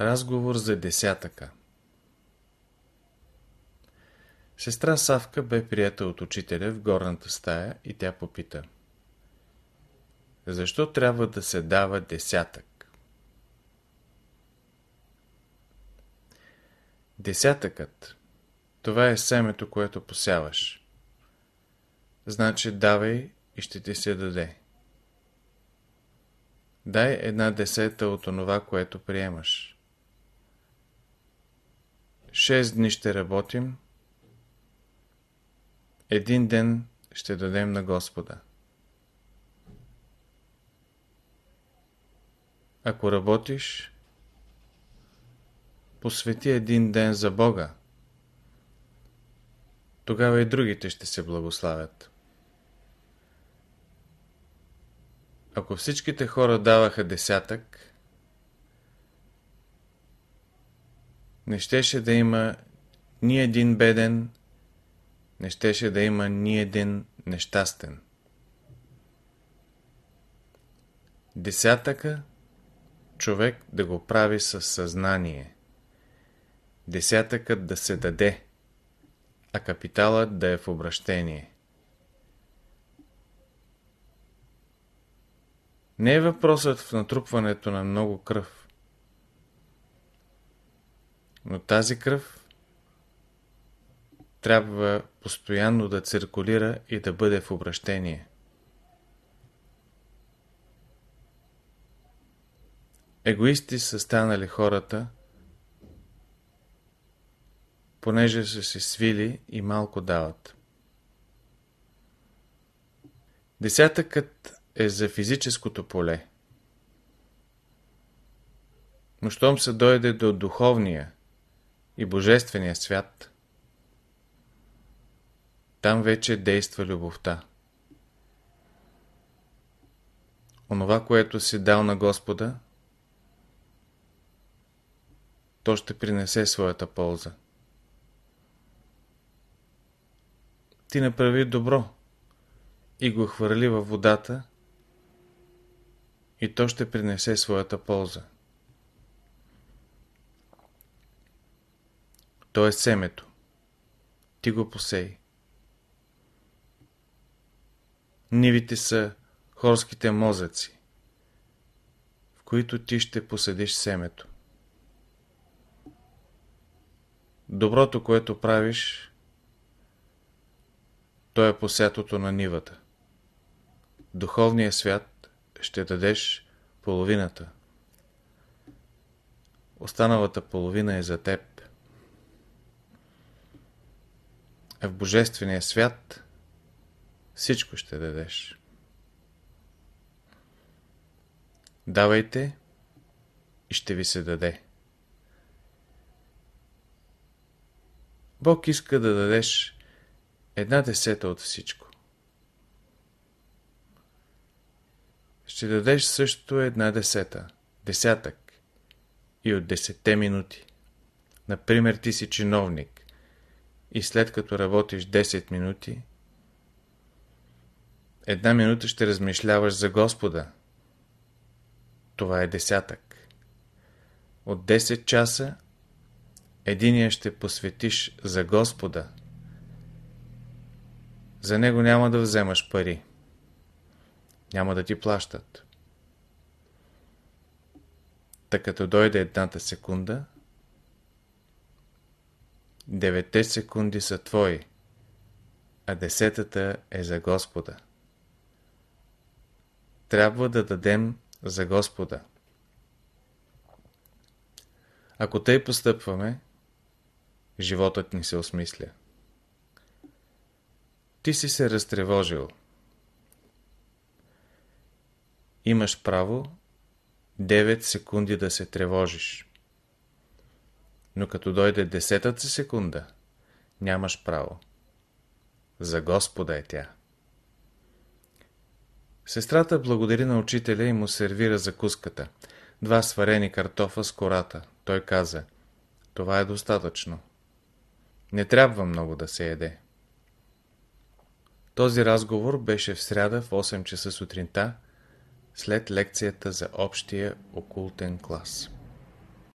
Разговор за десятъка Сестра Савка бе прията от учителя в горната стая и тя попита. Защо трябва да се дава десятък? Десятъкът това е семето, което посяваш. Значи давай и ще ти се даде. Дай една десета от онова, което приемаш. Шест дни ще работим, един ден ще дадем на Господа. Ако работиш, посвети един ден за Бога. Тогава и другите ще се благославят. Ако всичките хора даваха десятък, не щеше да има ни един беден, не щеше да има ни един нещастен. Десятъка човек да го прави със съзнание. Десятъкът да се даде, а капиталът да е в обращение. Не е въпросът в натрупването на много кръв. Но тази кръв трябва постоянно да циркулира и да бъде в обращение. Егоисти са станали хората, понеже са се свили и малко дават. Десятъкът е за физическото поле. Но щом се дойде до духовния и божествения свят, там вече действа любовта. Онова, което си дал на Господа, то ще принесе своята полза. Ти направи добро и го хвърли във водата и то ще принесе своята полза. То е семето. Ти го посей. Нивите са хорските мозъци, в които ти ще посадиш семето. Доброто, което правиш, то е посятото на нивата. Духовният свят ще дадеш половината. Останалата половина е за теб. А в Божествения свят всичко ще дадеш. Давайте и ще ви се даде. Бог иска да дадеш една десета от всичко. Ще дадеш също една десета, десятък и от десетте минути. Например, ти си чиновник и след като работиш 10 минути, една минута ще размишляваш за Господа. Това е десятък. От 10 часа единия ще посветиш за Господа. За него няма да вземаш пари. Няма да ти плащат. Та като дойде едната секунда, девете секунди са твои, а десетата е за Господа. Трябва да дадем за Господа. Ако тъй постъпваме, животът ни се осмисля. Ти си се разтревожил. Имаш право 9 секунди да се тревожиш. Но като дойде десетата секунда, нямаш право. За Господа е тя. Сестрата благодари на учителя и му сервира закуската. Два сварени картофа с кората. Той каза, това е достатъчно. Не трябва много да се еде. Този разговор беше в сряда в 8 часа сутринта, след лекцията за общия окултен клас.